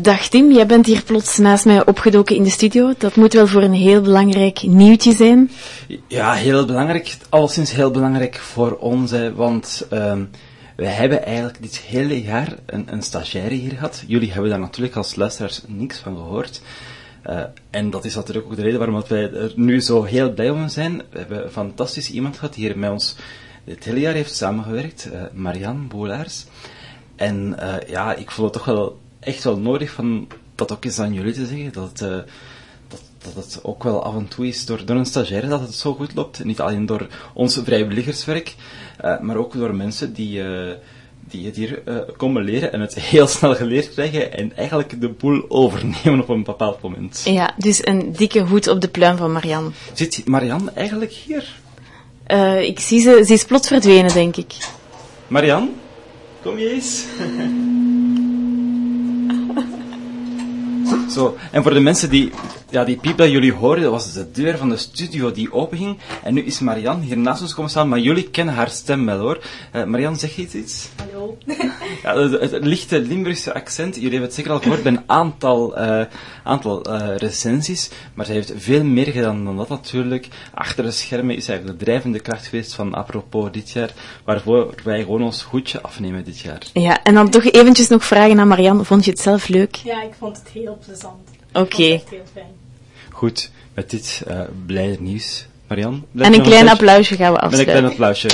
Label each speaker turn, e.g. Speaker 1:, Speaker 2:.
Speaker 1: dag Tim, jij bent hier plots naast mij opgedoken in de studio. Dat moet wel voor een heel belangrijk nieuwtje zijn.
Speaker 2: Ja, heel belangrijk. Alleszins heel belangrijk voor ons, want um, wij hebben eigenlijk dit hele jaar een, een stagiaire hier gehad. Jullie hebben daar natuurlijk als luisteraars niks van gehoord. Uh, en dat is natuurlijk ook de reden waarom wij er nu zo heel blij om zijn. We hebben een fantastisch iemand gehad die hier met ons het hele jaar heeft samengewerkt, uh, Marianne Boelaars. En ja, ik voel het toch wel echt wel nodig van dat ook eens aan jullie te zeggen, dat het, uh, dat, dat het ook wel af en toe is door, door een stagiaire dat het zo goed loopt. Niet alleen door ons vrijwilligerswerk, uh, maar ook door mensen die, die het hier komen leren en het heel snel geleerd krijgen en eigenlijk de boel overnemen op een bepaald moment.
Speaker 1: Ja, dus een dikke hoed op de pluim van Marianne.
Speaker 2: Zit Marianne eigenlijk hier?
Speaker 1: ik zie ze, ze is plots verdwenen, denk ik.
Speaker 2: Marianne? Kom je eens? Zo, en voor de mensen die, ja, die piep dat jullie horen, dat was de deur van de studio die openging. En nu is Marianne hier naast ons komen staan, maar jullie kennen haar stem wel hoor. Uh, Marianne, zeg je iets? Ja, het, het, lichte Limburgse accent, jullie hebben het zeker al gehoord bij een aantal, uh, aantal uh, recensies, maar zij heeft veel meer gedaan dan dat natuurlijk. Achter de schermen is eigenlijk de drijvende kracht geweest van apropos dit jaar, waarvoor wij gewoon ons goedje afnemen dit jaar.
Speaker 1: Ja, en dan toch eventjes nog vragen aan Marianne, vond je het zelf leuk?
Speaker 3: Ja, ik vond het heel plezant.
Speaker 1: Oké. Okay.
Speaker 3: echt heel fijn.
Speaker 2: Goed, met dit uh, blijde nieuws, Marianne.
Speaker 1: En een klein applausje gaan we afsluiten.
Speaker 2: Met een klein applausje.